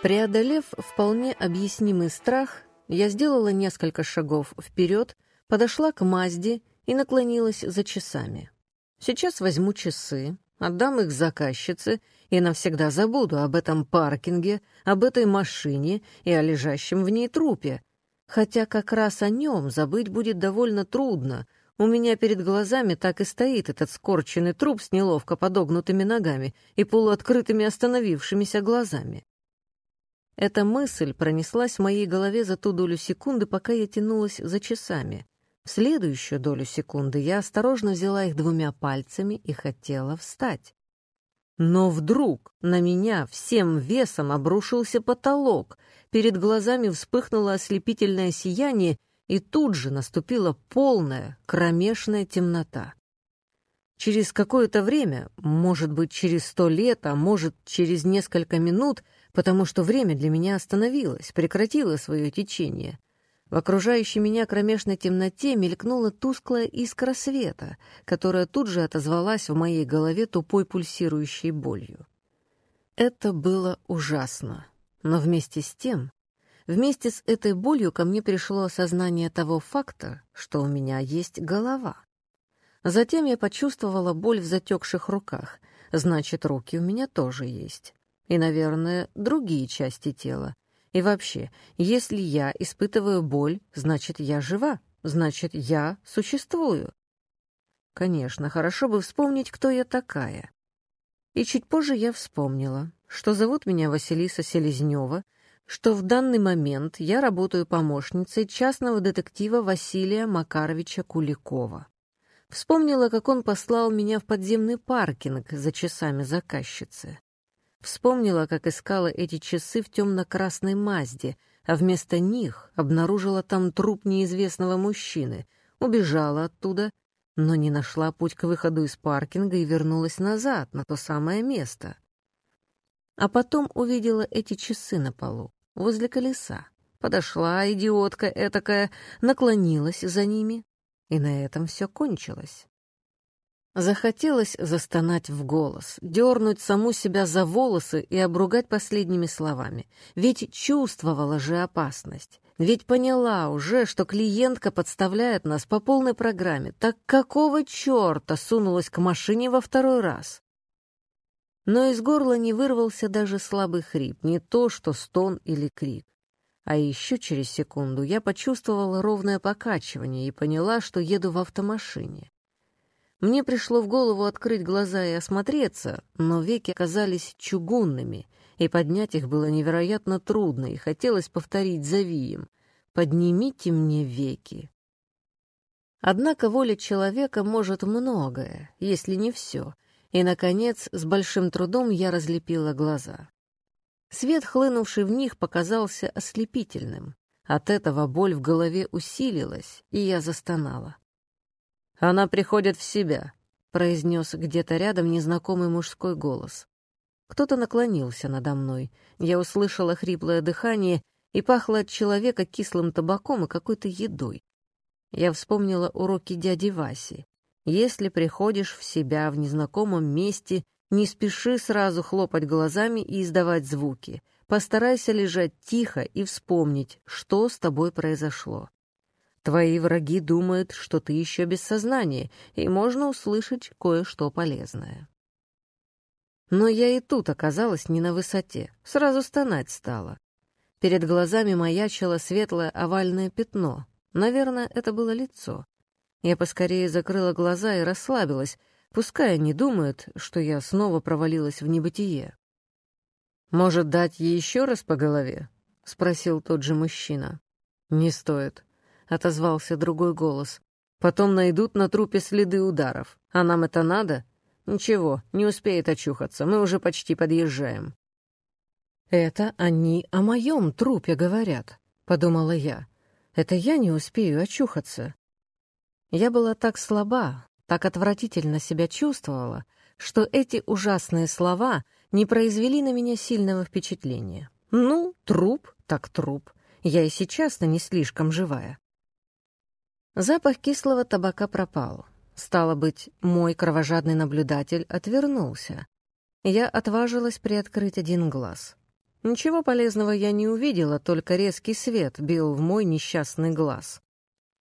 Преодолев вполне объяснимый страх, я сделала несколько шагов вперед, подошла к Мазде и наклонилась за часами. Сейчас возьму часы, отдам их заказчице и навсегда забуду об этом паркинге, об этой машине и о лежащем в ней трупе. Хотя как раз о нем забыть будет довольно трудно. У меня перед глазами так и стоит этот скорченный труп с неловко подогнутыми ногами и полуоткрытыми остановившимися глазами. Эта мысль пронеслась в моей голове за ту долю секунды, пока я тянулась за часами. В следующую долю секунды я осторожно взяла их двумя пальцами и хотела встать. Но вдруг на меня всем весом обрушился потолок, перед глазами вспыхнуло ослепительное сияние, и тут же наступила полная, кромешная темнота. Через какое-то время, может быть, через сто лет, а может, через несколько минут, потому что время для меня остановилось, прекратило свое течение, в окружающей меня кромешной темноте мелькнула тусклая искра света, которая тут же отозвалась в моей голове тупой пульсирующей болью. Это было ужасно, но вместе с тем, вместе с этой болью ко мне пришло осознание того факта, что у меня есть голова. Затем я почувствовала боль в затекших руках, значит, руки у меня тоже есть. И, наверное, другие части тела — и вообще, если я испытываю боль, значит, я жива, значит, я существую. Конечно, хорошо бы вспомнить, кто я такая. И чуть позже я вспомнила, что зовут меня Василиса Селезнева, что в данный момент я работаю помощницей частного детектива Василия Макаровича Куликова. Вспомнила, как он послал меня в подземный паркинг за часами заказчицы. Вспомнила, как искала эти часы в темно-красной Мазде, а вместо них обнаружила там труп неизвестного мужчины, убежала оттуда, но не нашла путь к выходу из паркинга и вернулась назад, на то самое место. А потом увидела эти часы на полу, возле колеса. Подошла идиотка этакая, наклонилась за ними, и на этом все кончилось. Захотелось застонать в голос, дернуть саму себя за волосы и обругать последними словами. Ведь чувствовала же опасность. Ведь поняла уже, что клиентка подставляет нас по полной программе. Так какого черта сунулась к машине во второй раз? Но из горла не вырвался даже слабый хрип, не то что стон или крик. А еще через секунду я почувствовала ровное покачивание и поняла, что еду в автомашине. Мне пришло в голову открыть глаза и осмотреться, но веки оказались чугунными, и поднять их было невероятно трудно, и хотелось повторить за Вием «Поднимите мне веки». Однако воля человека может многое, если не все, и, наконец, с большим трудом я разлепила глаза. Свет, хлынувший в них, показался ослепительным. От этого боль в голове усилилась, и я застонала. «Она приходит в себя», — произнес где-то рядом незнакомый мужской голос. Кто-то наклонился надо мной. Я услышала хриплое дыхание и пахло от человека кислым табаком и какой-то едой. Я вспомнила уроки дяди Васи. Если приходишь в себя в незнакомом месте, не спеши сразу хлопать глазами и издавать звуки. Постарайся лежать тихо и вспомнить, что с тобой произошло. Твои враги думают, что ты еще без сознания, и можно услышать кое-что полезное. Но я и тут оказалась не на высоте, сразу стонать стала. Перед глазами маячило светлое овальное пятно. Наверное, это было лицо. Я поскорее закрыла глаза и расслабилась, пускай они думают, что я снова провалилась в небытие. «Может, дать ей еще раз по голове?» — спросил тот же мужчина. «Не стоит. — отозвался другой голос. «Потом найдут на трупе следы ударов. А нам это надо? Ничего, не успеет очухаться, мы уже почти подъезжаем». «Это они о моем трупе говорят», — подумала я. «Это я не успею очухаться». Я была так слаба, так отвратительно себя чувствовала, что эти ужасные слова не произвели на меня сильного впечатления. Ну, труп так труп. Я и сейчас-то не слишком живая. Запах кислого табака пропал. Стало быть, мой кровожадный наблюдатель отвернулся. Я отважилась приоткрыть один глаз. Ничего полезного я не увидела, только резкий свет бил в мой несчастный глаз.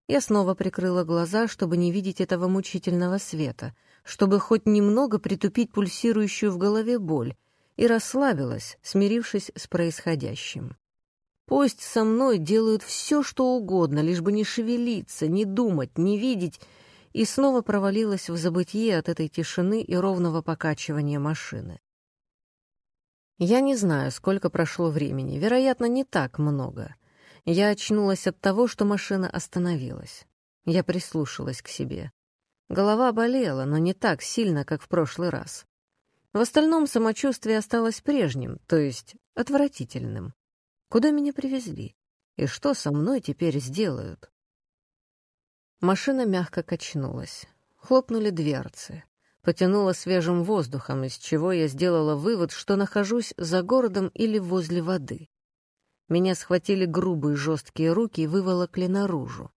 Я снова прикрыла глаза, чтобы не видеть этого мучительного света, чтобы хоть немного притупить пульсирующую в голове боль, и расслабилась, смирившись с происходящим. Пусть со мной делают все, что угодно, лишь бы не шевелиться, не думать, не видеть, и снова провалилась в забытье от этой тишины и ровного покачивания машины. Я не знаю, сколько прошло времени, вероятно, не так много. Я очнулась от того, что машина остановилась. Я прислушалась к себе. Голова болела, но не так сильно, как в прошлый раз. В остальном самочувствие осталось прежним, то есть отвратительным. Куда меня привезли? И что со мной теперь сделают? Машина мягко качнулась. Хлопнули дверцы потянуло свежим воздухом, из чего я сделала вывод, что нахожусь за городом или возле воды. Меня схватили грубые жесткие руки и выволокли наружу.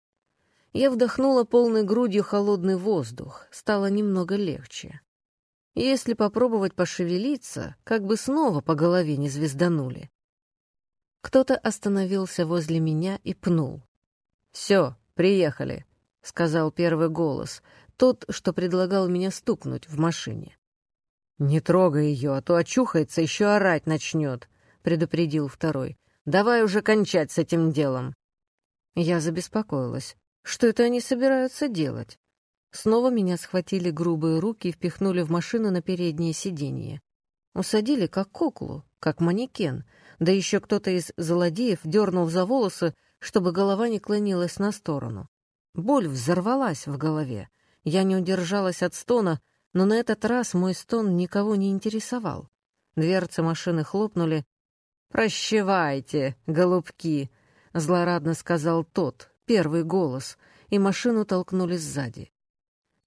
Я вдохнула полной грудью холодный воздух, стало немного легче. Если попробовать пошевелиться, как бы снова по голове не звезданули. Кто-то остановился возле меня и пнул. «Все, приехали», — сказал первый голос, тот, что предлагал меня стукнуть в машине. «Не трогай ее, а то очухается, еще орать начнет», — предупредил второй. «Давай уже кончать с этим делом». Я забеспокоилась. Что это они собираются делать? Снова меня схватили грубые руки и впихнули в машину на переднее сиденье. Усадили как куклу, как манекен, да еще кто-то из злодеев дернул за волосы, чтобы голова не клонилась на сторону. Боль взорвалась в голове. Я не удержалась от стона, но на этот раз мой стон никого не интересовал. Дверцы машины хлопнули. «Прощевайте, голубки!» — злорадно сказал тот, первый голос, и машину толкнули сзади.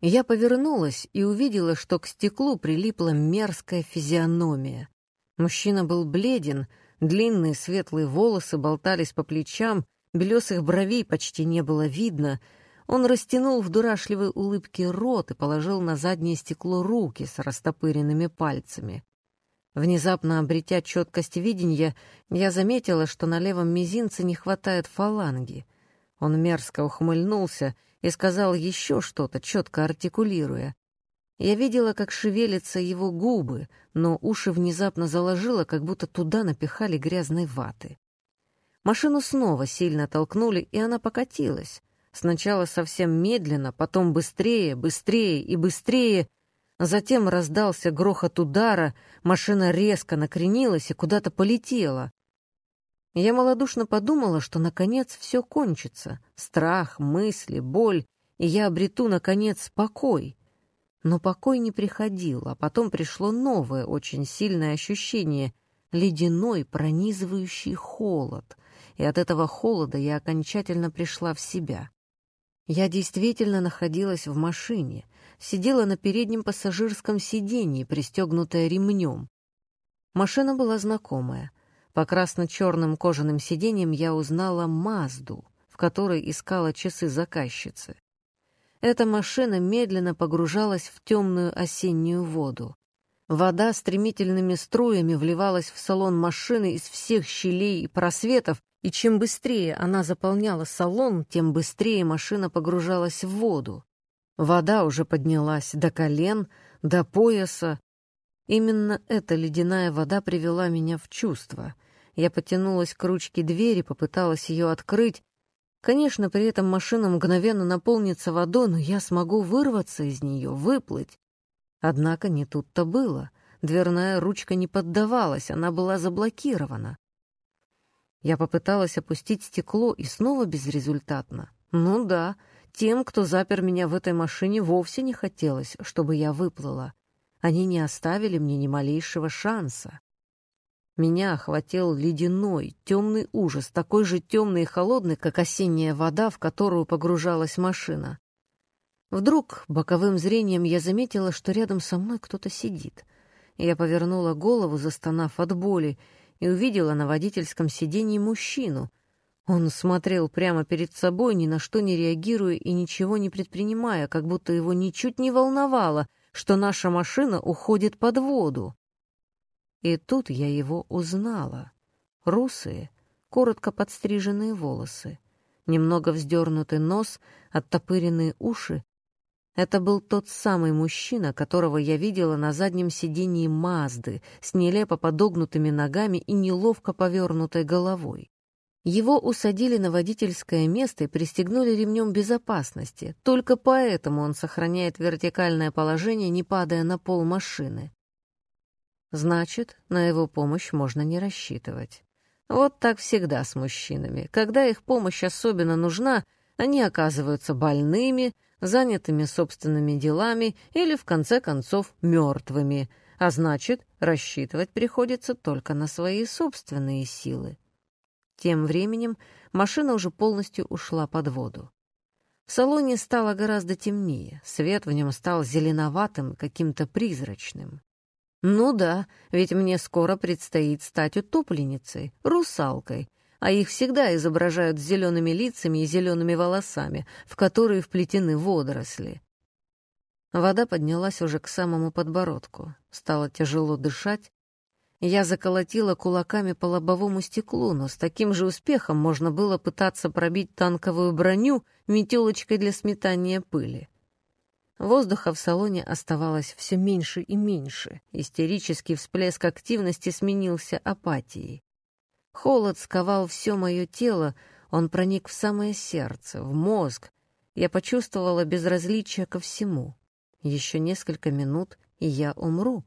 Я повернулась и увидела, что к стеклу прилипла мерзкая физиономия. Мужчина был бледен, длинные светлые волосы болтались по плечам, белесых бровей почти не было видно — он растянул в дурашливой улыбке рот и положил на заднее стекло руки с растопыренными пальцами. Внезапно обретя четкость видения, я заметила, что на левом мизинце не хватает фаланги. Он мерзко ухмыльнулся и сказал еще что-то, четко артикулируя. Я видела, как шевелятся его губы, но уши внезапно заложило, как будто туда напихали грязной ваты. Машину снова сильно толкнули, и она покатилась. Сначала совсем медленно, потом быстрее, быстрее и быстрее. Затем раздался грохот удара, машина резко накренилась и куда-то полетела. Я малодушно подумала, что наконец все кончится. Страх, мысли, боль, и я обрету, наконец, покой. Но покой не приходил, а потом пришло новое, очень сильное ощущение — ледяной, пронизывающий холод. И от этого холода я окончательно пришла в себя. Я действительно находилась в машине, сидела на переднем пассажирском сиденье, пристегнутая ремнем. Машина была знакомая. По красно-черным кожаным сиденьям я узнала Мазду, в которой искала часы заказчицы. Эта машина медленно погружалась в темную осеннюю воду. Вода стремительными струями вливалась в салон машины из всех щелей и просветов, и чем быстрее она заполняла салон, тем быстрее машина погружалась в воду. Вода уже поднялась до колен, до пояса. Именно эта ледяная вода привела меня в чувство. Я потянулась к ручке двери, попыталась ее открыть. Конечно, при этом машина мгновенно наполнится водой, но я смогу вырваться из нее, выплыть. Однако не тут-то было. Дверная ручка не поддавалась, она была заблокирована. Я попыталась опустить стекло и снова безрезультатно. Ну да, тем, кто запер меня в этой машине, вовсе не хотелось, чтобы я выплыла. Они не оставили мне ни малейшего шанса. Меня охватил ледяной, темный ужас, такой же темный и холодный, как осенняя вода, в которую погружалась машина. Вдруг боковым зрением я заметила, что рядом со мной кто-то сидит. Я повернула голову, застонав от боли, и увидела на водительском сиденье мужчину. Он смотрел прямо перед собой, ни на что не реагируя и ничего не предпринимая, как будто его ничуть не волновало, что наша машина уходит под воду. И тут я его узнала. русые, коротко подстриженные волосы, немного вздернутый нос, оттопыренные уши. Это был тот самый мужчина, которого я видела на заднем сидении Мазды с нелепо подогнутыми ногами и неловко повернутой головой. Его усадили на водительское место и пристегнули ремнем безопасности. Только поэтому он сохраняет вертикальное положение, не падая на пол машины. Значит, на его помощь можно не рассчитывать. Вот так всегда с мужчинами. Когда их помощь особенно нужна, они оказываются больными, занятыми собственными делами или, в конце концов, мертвыми, а значит, рассчитывать приходится только на свои собственные силы. Тем временем машина уже полностью ушла под воду. В салоне стало гораздо темнее, свет в нем стал зеленоватым, каким-то призрачным. Ну да, ведь мне скоро предстоит стать утопленницей, русалкой, а их всегда изображают с зелеными лицами и зелеными волосами, в которые вплетены водоросли. Вода поднялась уже к самому подбородку. Стало тяжело дышать, я заколотила кулаками по лобовому стеклу, но с таким же успехом можно было пытаться пробить танковую броню метелочкой для сметания пыли. Воздуха в салоне оставалось все меньше и меньше. Истерический всплеск активности сменился апатией. Холод сковал все мое тело, он проник в самое сердце, в мозг. Я почувствовала безразличие ко всему. Еще несколько минут, и я умру.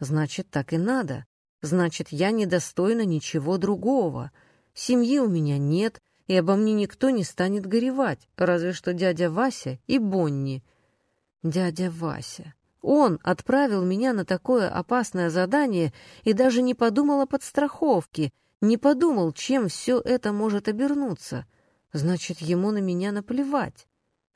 Значит, так и надо. Значит, я недостойна ничего другого. Семьи у меня нет, и обо мне никто не станет горевать, разве что дядя Вася и Бонни. Дядя Вася. Он отправил меня на такое опасное задание и даже не подумал о подстраховке, не подумал, чем все это может обернуться. Значит, ему на меня наплевать.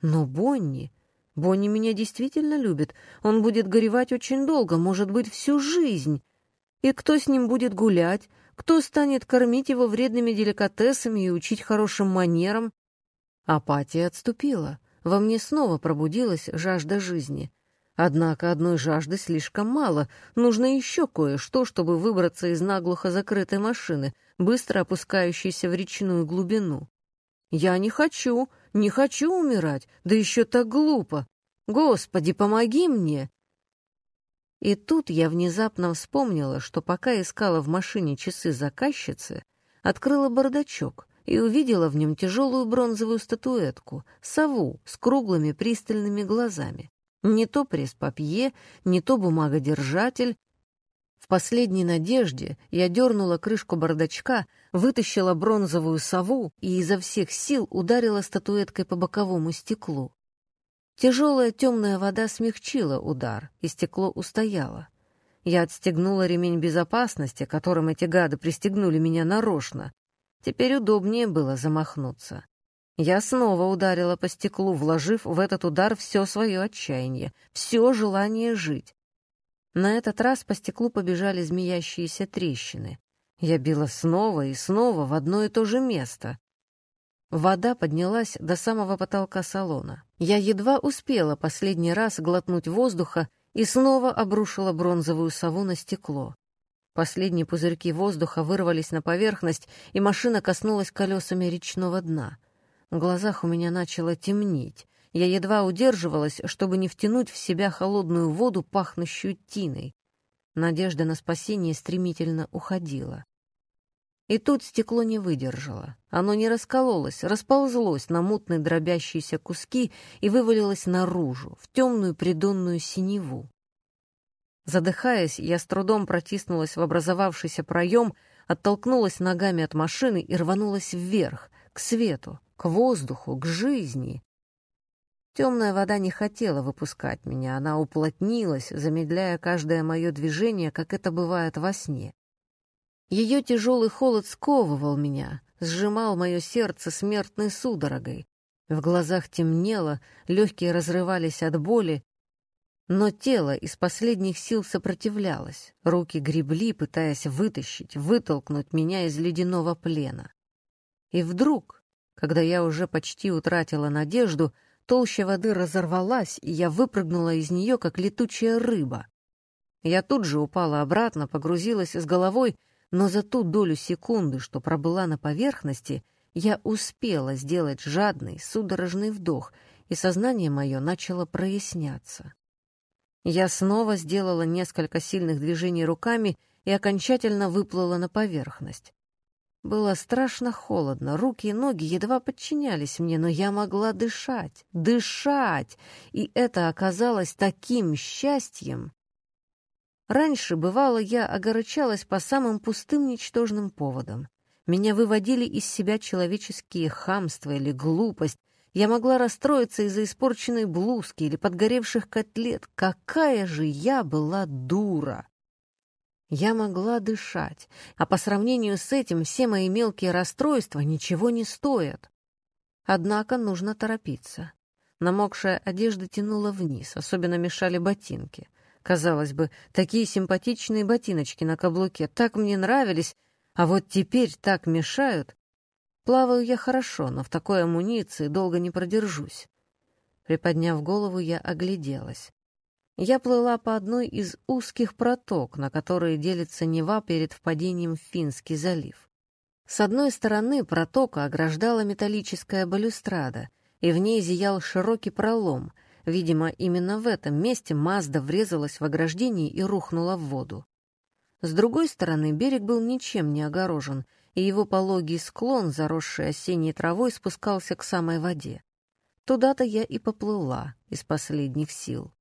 Но Бонни... Бонни меня действительно любит. Он будет горевать очень долго, может быть, всю жизнь. И кто с ним будет гулять? Кто станет кормить его вредными деликатесами и учить хорошим манерам? Апатия отступила. Во мне снова пробудилась жажда жизни. Однако одной жажды слишком мало. Нужно еще кое-что, чтобы выбраться из наглухо закрытой машины, быстро опускающейся в речную глубину. Я не хочу, не хочу умирать, да еще так глупо. Господи, помоги мне! И тут я внезапно вспомнила, что пока искала в машине часы заказчицы, открыла бардачок и увидела в нем тяжелую бронзовую статуэтку, сову с круглыми пристальными глазами. Не то пресс-папье, не то бумагодержатель. В последней надежде я дернула крышку бардачка, вытащила бронзовую сову и изо всех сил ударила статуэткой по боковому стеклу. Тяжелая темная вода смягчила удар, и стекло устояло. Я отстегнула ремень безопасности, которым эти гады пристегнули меня нарочно. Теперь удобнее было замахнуться. Я снова ударила по стеклу, вложив в этот удар все свое отчаяние, все желание жить. На этот раз по стеклу побежали змеящиеся трещины. Я била снова и снова в одно и то же место. Вода поднялась до самого потолка салона. Я едва успела последний раз глотнуть воздуха и снова обрушила бронзовую сову на стекло. Последние пузырьки воздуха вырвались на поверхность, и машина коснулась колесами речного дна. В глазах у меня начало темнеть. Я едва удерживалась, чтобы не втянуть в себя холодную воду, пахнущую тиной. Надежда на спасение стремительно уходила. И тут стекло не выдержало. Оно не раскололось, расползлось на мутные дробящиеся куски и вывалилось наружу, в темную придонную синеву. Задыхаясь, я с трудом протиснулась в образовавшийся проем, оттолкнулась ногами от машины и рванулась вверх, к свету, к воздуху, к жизни. Темная вода не хотела выпускать меня, она уплотнилась, замедляя каждое мое движение, как это бывает во сне. Ее тяжелый холод сковывал меня, сжимал мое сердце смертной судорогой. В глазах темнело, легкие разрывались от боли, но тело из последних сил сопротивлялось, руки гребли, пытаясь вытащить, вытолкнуть меня из ледяного плена. И вдруг, когда я уже почти утратила надежду, толща воды разорвалась, и я выпрыгнула из нее, как летучая рыба. Я тут же упала обратно, погрузилась с головой но за ту долю секунды, что пробыла на поверхности, я успела сделать жадный, судорожный вдох, и сознание мое начало проясняться. Я снова сделала несколько сильных движений руками и окончательно выплыла на поверхность. Было страшно холодно, руки и ноги едва подчинялись мне, но я могла дышать, дышать, и это оказалось таким счастьем. Раньше, бывало, я огорчалась по самым пустым ничтожным поводам. Меня выводили из себя человеческие хамства или глупость. Я могла расстроиться из-за испорченной блузки или подгоревших котлет. Какая же я была дура! Я могла дышать, а по сравнению с этим все мои мелкие расстройства ничего не стоят. Однако нужно торопиться. Намокшая одежда тянула вниз, особенно мешали ботинки. Казалось бы, такие симпатичные ботиночки на каблуке так мне нравились, а вот теперь так мешают. Плаваю я хорошо, но в такой амуниции долго не продержусь. Приподняв голову, я огляделась. Я плыла по одной из узких проток, на которые делится Нева перед впадением в Финский залив. С одной стороны протока ограждала металлическая балюстрада, и в ней зиял широкий пролом. Видимо, именно в этом месте Мазда врезалась в ограждение и рухнула в воду. С другой стороны берег был ничем не огорожен, и его пологий склон, заросший осенней травой, спускался к самой воде. Туда-то я и поплыла из последних сил.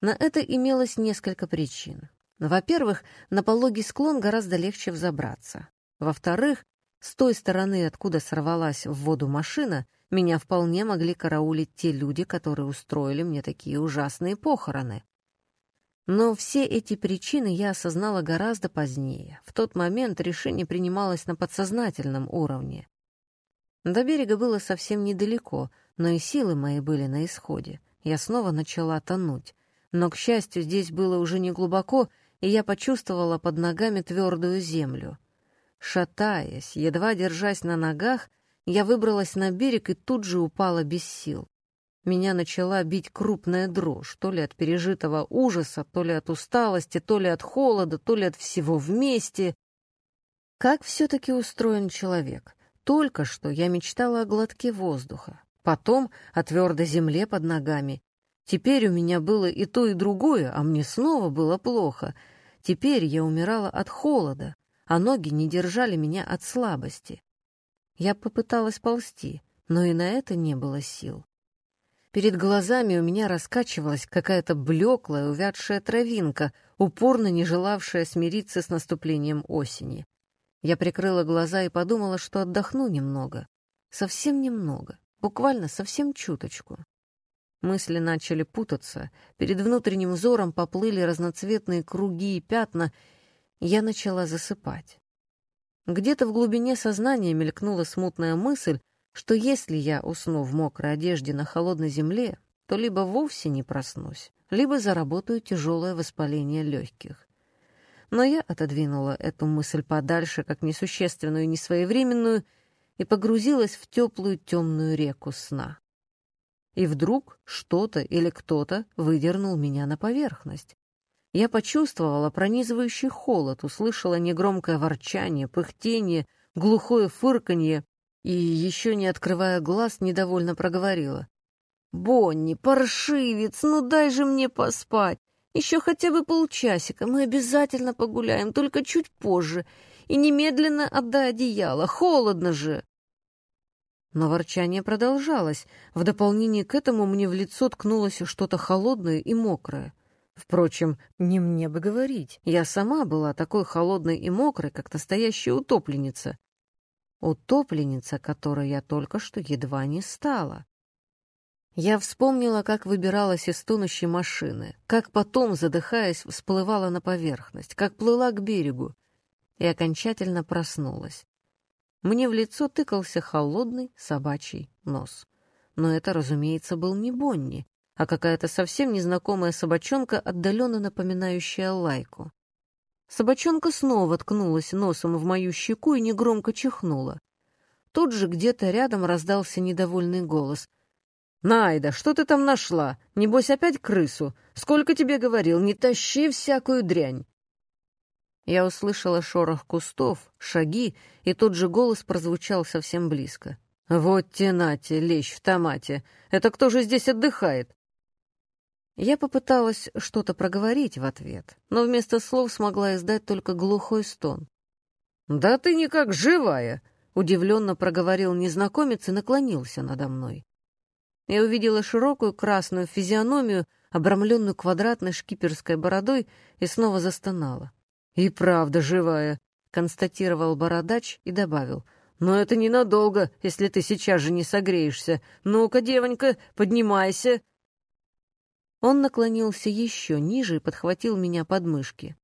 На это имелось несколько причин. Во-первых, на пологий склон гораздо легче взобраться. Во-вторых, с той стороны, откуда сорвалась в воду машина, меня вполне могли караулить те люди, которые устроили мне такие ужасные похороны. Но все эти причины я осознала гораздо позднее. В тот момент решение принималось на подсознательном уровне. До берега было совсем недалеко, но и силы мои были на исходе. Я снова начала тонуть. Но, к счастью, здесь было уже не глубоко, и я почувствовала под ногами твердую землю. Шатаясь, едва держась на ногах, я выбралась на берег и тут же упала без сил. Меня начала бить крупная дрожь, то ли от пережитого ужаса, то ли от усталости, то ли от холода, то ли от всего вместе. Как все-таки устроен человек? Только что я мечтала о глотке воздуха, потом о твердой земле под ногами, Теперь у меня было и то, и другое, а мне снова было плохо. Теперь я умирала от холода, а ноги не держали меня от слабости. Я попыталась ползти, но и на это не было сил. Перед глазами у меня раскачивалась какая-то блеклая, увядшая травинка, упорно не желавшая смириться с наступлением осени. Я прикрыла глаза и подумала, что отдохну немного. Совсем немного, буквально совсем чуточку. Мысли начали путаться, перед внутренним взором поплыли разноцветные круги и пятна, я начала засыпать. Где-то в глубине сознания мелькнула смутная мысль, что если я усну в мокрой одежде на холодной земле, то либо вовсе не проснусь, либо заработаю тяжелое воспаление легких. Но я отодвинула эту мысль подальше, как несущественную и несвоевременную, и погрузилась в теплую темную реку сна и вдруг что-то или кто-то выдернул меня на поверхность. Я почувствовала пронизывающий холод, услышала негромкое ворчание, пыхтение, глухое фырканье и, еще не открывая глаз, недовольно проговорила. «Бонни, паршивец, ну дай же мне поспать! Еще хотя бы полчасика, мы обязательно погуляем, только чуть позже, и немедленно отдай одеяло, холодно же!» Но ворчание продолжалось. В дополнение к этому мне в лицо ткнулось что-то холодное и мокрое. Впрочем, не мне бы говорить. Я сама была такой холодной и мокрой, как настоящая утопленница. Утопленница, которой я только что едва не стала. Я вспомнила, как выбиралась из тонущей машины, как потом, задыхаясь, всплывала на поверхность, как плыла к берегу, и окончательно проснулась. Мне в лицо тыкался холодный собачий нос. Но это, разумеется, был не Бонни, а какая-то совсем незнакомая собачонка, отдаленно напоминающая лайку. Собачонка снова ткнулась носом в мою щеку и негромко чихнула. Тут же где-то рядом раздался недовольный голос. «Найда, что ты там нашла? Небось опять крысу? Сколько тебе говорил, не тащи всякую дрянь!» Я услышала шорох кустов, шаги, и тот же голос прозвучал совсем близко. «Вот тенате, лещ в томате! Это кто же здесь отдыхает?» Я попыталась что-то проговорить в ответ, но вместо слов смогла издать только глухой стон. «Да ты никак живая!» — удивленно проговорил незнакомец и наклонился надо мной. Я увидела широкую красную физиономию, обрамленную квадратной шкиперской бородой, и снова застонала. «И правда живая», — констатировал бородач и добавил. «Но это ненадолго, если ты сейчас же не согреешься. Ну-ка, девонька, поднимайся». Он наклонился еще ниже и подхватил меня под мышки.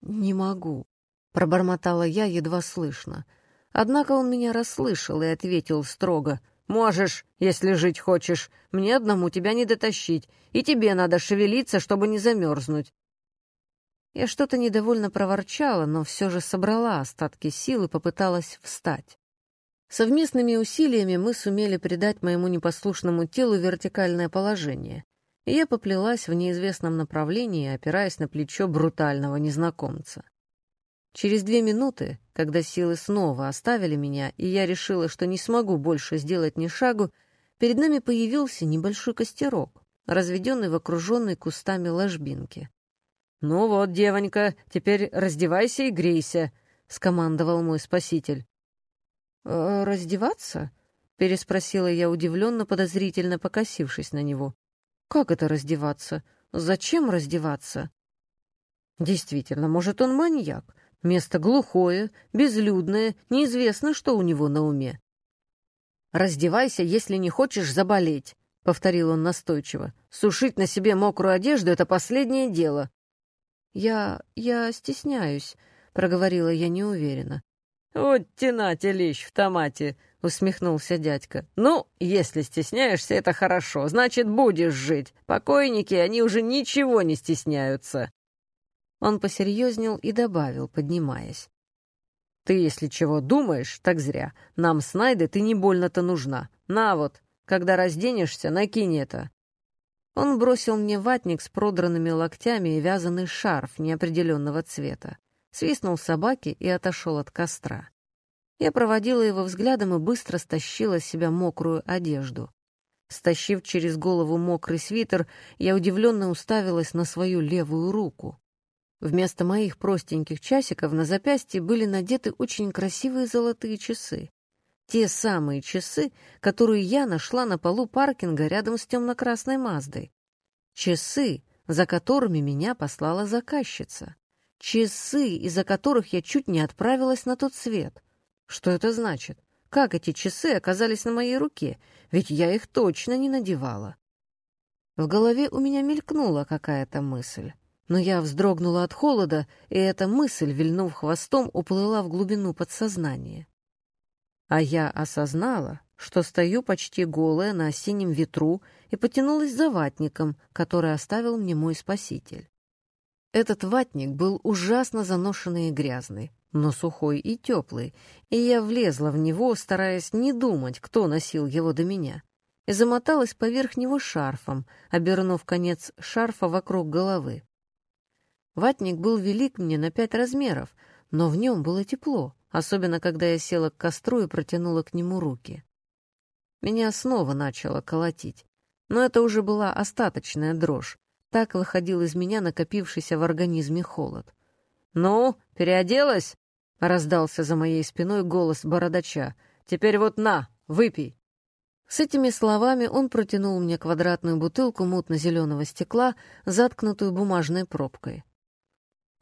«Не могу», — пробормотала я едва слышно. Однако он меня расслышал и ответил строго. «Можешь, если жить хочешь. Мне одному тебя не дотащить, и тебе надо шевелиться, чтобы не замерзнуть. Я что-то недовольно проворчала, но все же собрала остатки сил и попыталась встать. Совместными усилиями мы сумели придать моему непослушному телу вертикальное положение, и я поплелась в неизвестном направлении, опираясь на плечо брутального незнакомца. Через две минуты, когда силы снова оставили меня, и я решила, что не смогу больше сделать ни шагу, перед нами появился небольшой костерок, разведенный в окруженной кустами ложбинке. «Ну вот, девонька, теперь раздевайся и грейся», — скомандовал мой спаситель. «Э, «Раздеваться?» — переспросила я удивленно, подозрительно покосившись на него. «Как это раздеваться? Зачем раздеваться?» «Действительно, может, он маньяк. Место глухое, безлюдное, неизвестно, что у него на уме». «Раздевайся, если не хочешь заболеть», — повторил он настойчиво. «Сушить на себе мокрую одежду — это последнее дело. «Я... я стесняюсь», — проговорила я неуверенно. «Вот тенате лещ в томате», — усмехнулся дядька. «Ну, если стесняешься, это хорошо, значит, будешь жить. Покойники, они уже ничего не стесняются». Он посерьезнел и добавил, поднимаясь. «Ты, если чего думаешь, так зря. Нам с Найдой ты не больно-то нужна. На вот, когда разденешься, накинь это. Он бросил мне ватник с продранными локтями и вязаный шарф неопределенного цвета, свистнул собаки и отошел от костра. Я проводила его взглядом и быстро стащила с себя мокрую одежду. Стащив через голову мокрый свитер, я удивленно уставилась на свою левую руку. Вместо моих простеньких часиков на запястье были надеты очень красивые золотые часы. Те самые часы, которые я нашла на полу паркинга рядом с темно-красной Маздой. Часы, за которыми меня послала заказчица. Часы, из-за которых я чуть не отправилась на тот свет. Что это значит? Как эти часы оказались на моей руке? Ведь я их точно не надевала. В голове у меня мелькнула какая-то мысль. Но я вздрогнула от холода, и эта мысль, вильнув хвостом, уплыла в глубину подсознания. А я осознала, что стою почти голая на осеннем ветру и потянулась за ватником, который оставил мне мой спаситель. Этот ватник был ужасно заношенный и грязный, но сухой и теплый, и я влезла в него, стараясь не думать, кто носил его до меня, и замоталась поверх него шарфом, обернув конец шарфа вокруг головы. Ватник был велик мне на пять размеров, но в нем было тепло, особенно когда я села к костру и протянула к нему руки. Меня снова начало колотить, но это уже была остаточная дрожь. Так выходил из меня накопившийся в организме холод. «Ну, переоделась?» — раздался за моей спиной голос бородача. «Теперь вот на, выпей!» С этими словами он протянул мне квадратную бутылку мутно-зеленого стекла, заткнутую бумажной пробкой.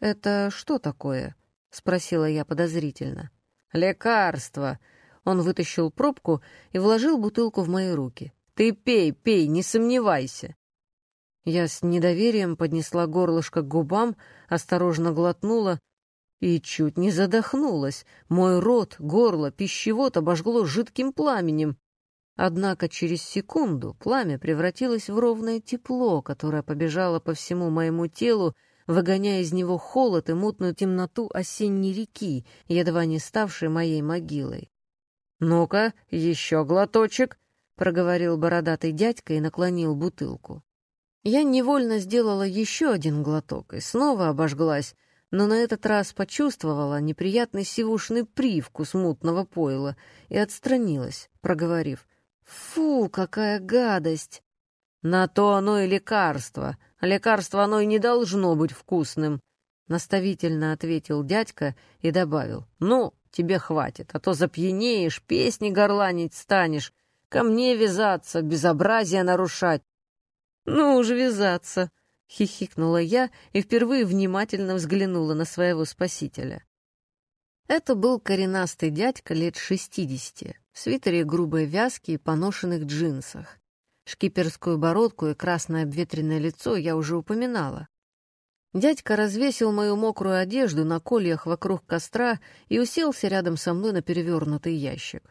«Это что такое?» — спросила я подозрительно. «Лекарство!» Он вытащил пробку и вложил бутылку в мои руки. «Ты пей, пей, не сомневайся!» Я с недоверием поднесла горлышко к губам, осторожно глотнула и чуть не задохнулась. Мой рот, горло, пищевод обожгло жидким пламенем. Однако через секунду пламя превратилось в ровное тепло, которое побежало по всему моему телу, выгоняя из него холод и мутную темноту осенней реки, едва не ставшей моей могилой. «Ну-ка, еще глоточек», — проговорил бородатый дядька и наклонил бутылку. Я невольно сделала еще один глоток и снова обожглась, но на этот раз почувствовала неприятный сивушный привкус мутного пойла и отстранилась, проговорив. «Фу, какая гадость!» «На то оно и лекарство. Лекарство оно и не должно быть вкусным», — наставительно ответил дядька и добавил. «Ну, тебе хватит, а то запьянеешь, песни горланить станешь, ко мне вязаться, безобразие нарушать». «Ну уж вязаться», — хихикнула я и впервые внимательно взглянула на своего спасителя. Это был коренастый дядька лет шестидесяти, в свитере грубой вязки и поношенных джинсах. Шкиперскую бородку и красное обветренное лицо я уже упоминала. Дядька развесил мою мокрую одежду на кольях вокруг костра и уселся рядом со мной на перевернутый ящик.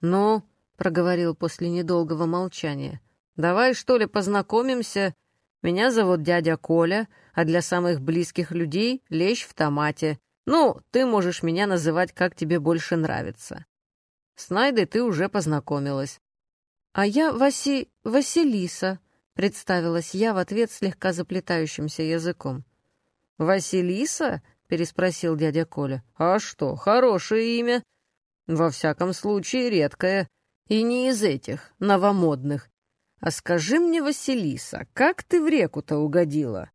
«Ну», — проговорил после недолгого молчания, — «давай, что ли, познакомимся? Меня зовут дядя Коля, а для самых близких людей — лещ в томате. Ну, ты можешь меня называть, как тебе больше нравится». С Найдой ты уже познакомилась. «А я Васи... Василиса», — представилась я в ответ слегка заплетающимся языком. «Василиса?» — переспросил дядя Коля. «А что, хорошее имя. Во всяком случае, редкое. И не из этих, новомодных. А скажи мне, Василиса, как ты в реку-то угодила?»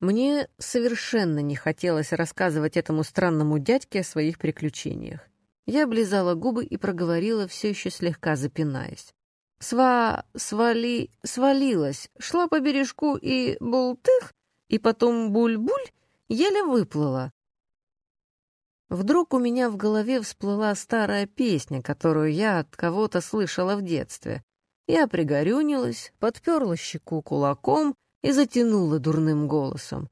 Мне совершенно не хотелось рассказывать этому странному дядьке о своих приключениях. Я облизала губы и проговорила, все еще слегка запинаясь. Сва... свали... свалилась, шла по бережку и бултых, и потом буль-буль, еле выплыла. Вдруг у меня в голове всплыла старая песня, которую я от кого-то слышала в детстве. Я пригорюнилась, подперла щеку кулаком и затянула дурным голосом.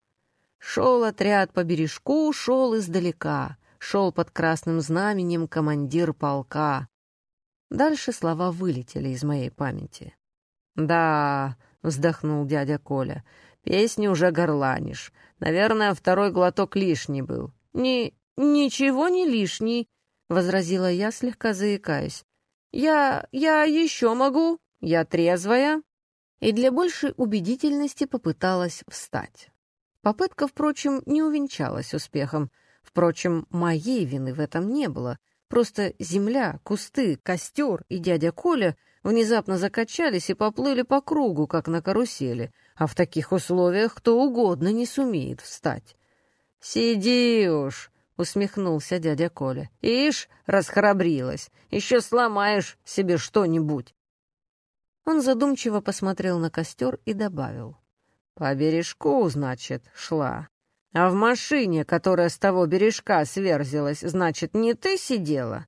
Шел отряд по бережку, шел издалека, шел под красным знаменем командир полка. Дальше слова вылетели из моей памяти. «Да», — вздохнул дядя Коля, — «песни уже горланишь. Наверное, второй глоток лишний был». «Ни... ничего не лишний», — возразила я, слегка заикаясь. «Я... я еще могу. Я трезвая». И для большей убедительности попыталась встать. Попытка, впрочем, не увенчалась успехом. Впрочем, моей вины в этом не было — Просто земля, кусты, костер и дядя Коля внезапно закачались и поплыли по кругу, как на карусели, а в таких условиях кто угодно не сумеет встать. «Сиди уж!» — усмехнулся дядя Коля. «Ишь, расхрабрилась, еще сломаешь себе что-нибудь!» Он задумчиво посмотрел на костер и добавил. «По бережку, значит, шла. А в машине, которая с того бережка сверзилась, значит, не ты сидела?»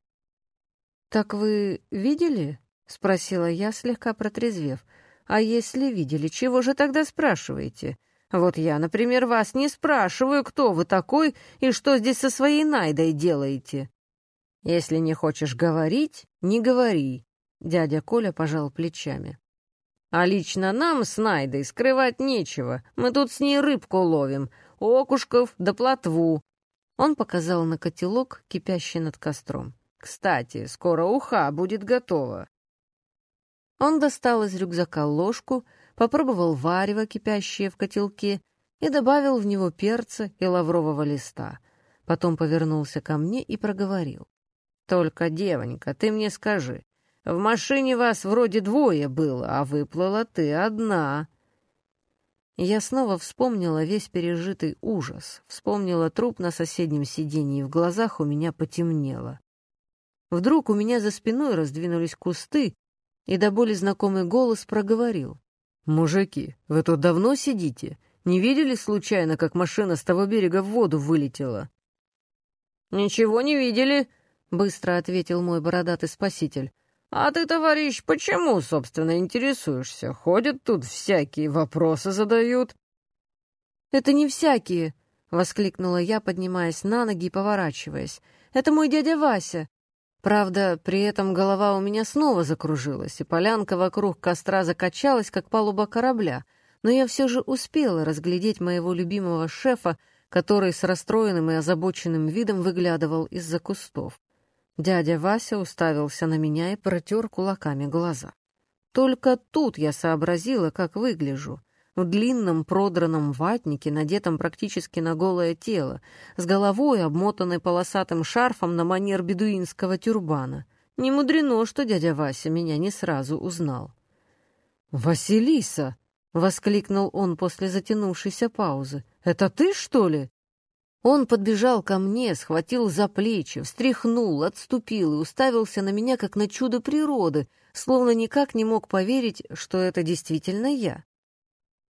«Так вы видели?» — спросила я, слегка протрезвев. «А если видели, чего же тогда спрашиваете? Вот я, например, вас не спрашиваю, кто вы такой и что здесь со своей Найдой делаете. Если не хочешь говорить, не говори», — дядя Коля пожал плечами. «А лично нам с Найдой скрывать нечего, мы тут с ней рыбку ловим, окушков да плотву». Он показал на котелок, кипящий над костром. «Кстати, скоро уха будет готова». Он достал из рюкзака ложку, попробовал варево, кипящее в котелке, и добавил в него перца и лаврового листа. Потом повернулся ко мне и проговорил. «Только, девонька, ты мне скажи, в машине вас вроде двое было, а выплыла ты одна». Я снова вспомнила весь пережитый ужас, вспомнила труп на соседнем сиденье, и в глазах у меня потемнело. Вдруг у меня за спиной раздвинулись кусты, и до боли знакомый голос проговорил. «Мужики, вы тут давно сидите? Не видели случайно, как машина с того берега в воду вылетела?» «Ничего не видели», — быстро ответил мой бородатый спаситель. «А ты, товарищ, почему, собственно, интересуешься? Ходят тут всякие, вопросы задают». «Это не всякие», — воскликнула я, поднимаясь на ноги и поворачиваясь. «Это мой дядя Вася». Правда, при этом голова у меня снова закружилась, и полянка вокруг костра закачалась, как палуба корабля, но я все же успела разглядеть моего любимого шефа, который с расстроенным и озабоченным видом выглядывал из-за кустов. Дядя Вася уставился на меня и протер кулаками глаза. Только тут я сообразила, как выгляжу. в длинном продранном ватнике, надетом практически на голое тело, с головой, обмотанной полосатым шарфом на манер бедуинского тюрбана. Не мудрено, что дядя Вася меня не сразу узнал. «Василиса!» — воскликнул он после затянувшейся паузы. «Это ты, что ли?» Он подбежал ко мне, схватил за плечи, встряхнул, отступил и уставился на меня, как на чудо природы, словно никак не мог поверить, что это действительно я.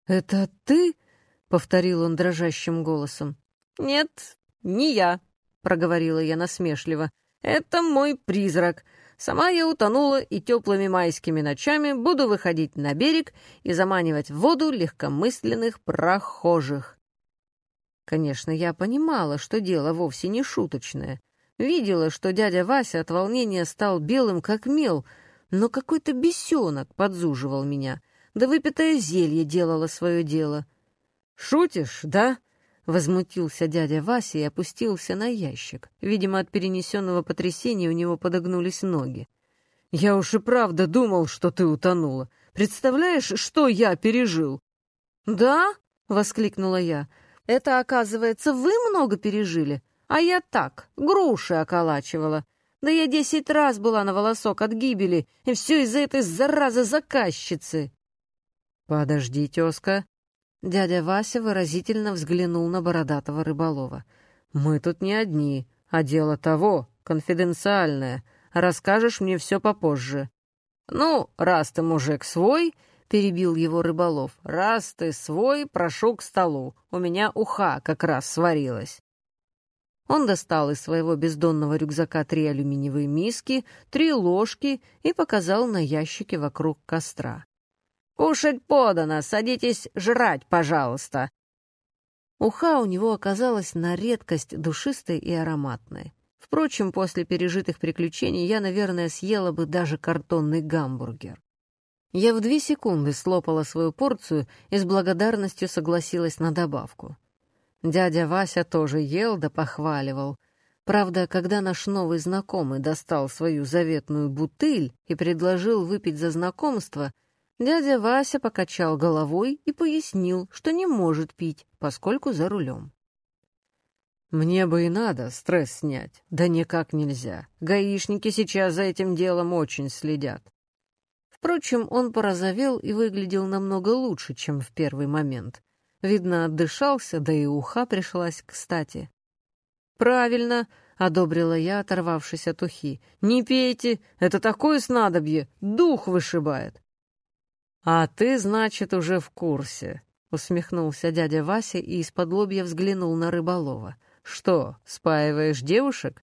«Это ты?» — повторил он дрожащим голосом. «Нет, не я», — проговорила я насмешливо. «Это мой призрак. Сама я утонула и теплыми майскими ночами буду выходить на берег и заманивать в воду легкомысленных прохожих». Конечно, я понимала, что дело вовсе не шуточное. Видела, что дядя Вася от волнения стал белым, как мел, но какой-то бесенок подзуживал меня, да выпитое зелье делало свое дело. «Шутишь, да?» — возмутился дядя Вася и опустился на ящик. Видимо, от перенесенного потрясения у него подогнулись ноги. «Я уж и правда думал, что ты утонула. Представляешь, что я пережил?» «Да?» — воскликнула я. Это, оказывается, вы много пережили, а я так, груши околачивала. Да я десять раз была на волосок от гибели, и все из-за этой заразы заказчицы. Подожди, тезка. Дядя Вася выразительно взглянул на бородатого рыболова. Мы тут не одни, а дело того, конфиденциальное. Расскажешь мне все попозже. Ну, раз ты мужик свой, — перебил его рыболов. «Раз ты свой, прошу к столу. У меня уха как раз сварилась». Он достал из своего бездонного рюкзака три алюминиевые миски, три ложки и показал на ящике вокруг костра. «Кушать подано, садитесь жрать, пожалуйста». Уха у него оказалась на редкость душистой и ароматной. Впрочем, после пережитых приключений я, наверное, съела бы даже картонный гамбургер. Я в две секунды слопала свою порцию и с благодарностью согласилась на добавку. Дядя Вася тоже ел да похваливал. Правда, когда наш новый знакомый достал свою заветную бутыль и предложил выпить за знакомство, дядя Вася покачал головой и пояснил, что не может пить, поскольку за рулем. «Мне бы и надо стресс снять, да никак нельзя. Гаишники сейчас за этим делом очень следят. Впрочем, он порозовел и выглядел намного лучше, чем в первый момент. Видно, отдышался, да и уха пришлась кстати. «Правильно», — одобрила я, оторвавшись от ухи. «Не пейте, это такое снадобье, дух вышибает». «А ты, значит, уже в курсе», — усмехнулся дядя Вася и из-под лобья взглянул на рыболова. «Что, спаиваешь девушек?»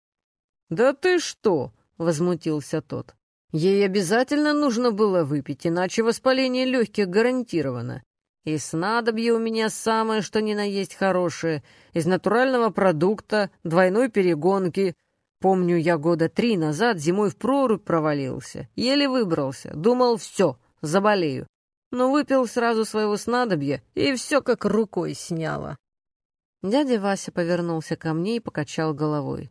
«Да ты что!» — возмутился тот. Ей обязательно нужно было выпить, иначе воспаление легких гарантировано. И снадобье у меня самое, что ни на есть хорошее, из натурального продукта, двойной перегонки. Помню, я года три назад зимой в прорубь провалился, еле выбрался, думал, все, заболею. Но выпил сразу своего снадобья, и все как рукой сняло. Дядя Вася повернулся ко мне и покачал головой.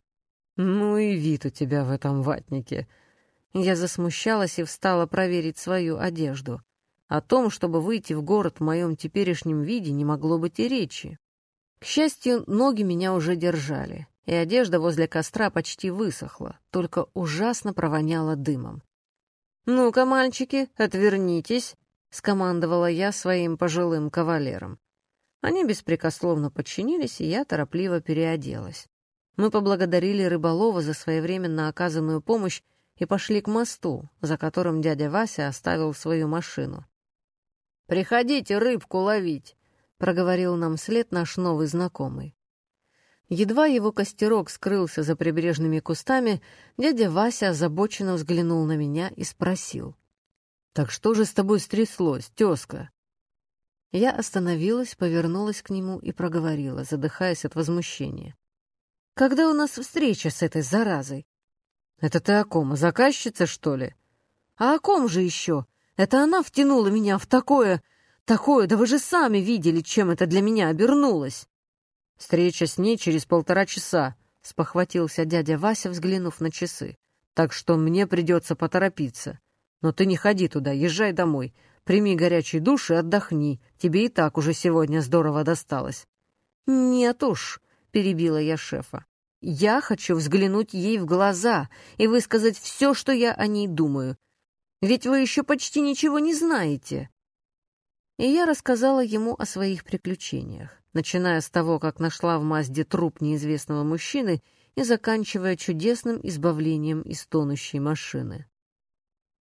«Ну и вид у тебя в этом ватнике. Я засмущалась и встала проверить свою одежду. О том, чтобы выйти в город в моем теперешнем виде, не могло быть и речи. К счастью, ноги меня уже держали, и одежда возле костра почти высохла, только ужасно провоняла дымом. «Ну-ка, мальчики, отвернитесь», — скомандовала я своим пожилым кавалерам. Они беспрекословно подчинились, и я торопливо переоделась. Мы поблагодарили рыболова за своевременно оказанную помощь и пошли к мосту, за которым дядя Вася оставил свою машину. «Приходите рыбку ловить», — проговорил нам след наш новый знакомый. Едва его костерок скрылся за прибрежными кустами, дядя Вася озабоченно взглянул на меня и спросил. «Так что же с тобой стряслось, тезка?» Я остановилась, повернулась к нему и проговорила, задыхаясь от возмущения. «Когда у нас встреча с этой заразой? «Это ты о ком? Заказчица, что ли?» «А о ком же еще? Это она втянула меня в такое... Такое, да вы же сами видели, чем это для меня обернулось!» «Встреча с ней через полтора часа», — спохватился дядя Вася, взглянув на часы. «Так что мне придется поторопиться. Но ты не ходи туда, езжай домой. Прими горячий душ и отдохни. Тебе и так уже сегодня здорово досталось». «Нет уж», — перебила я шефа. «Я хочу взглянуть ей в глаза и высказать все, что я о ней думаю. Ведь вы еще почти ничего не знаете». И я рассказала ему о своих приключениях, начиная с того, как нашла в Мазде труп неизвестного мужчины и заканчивая чудесным избавлением из тонущей машины.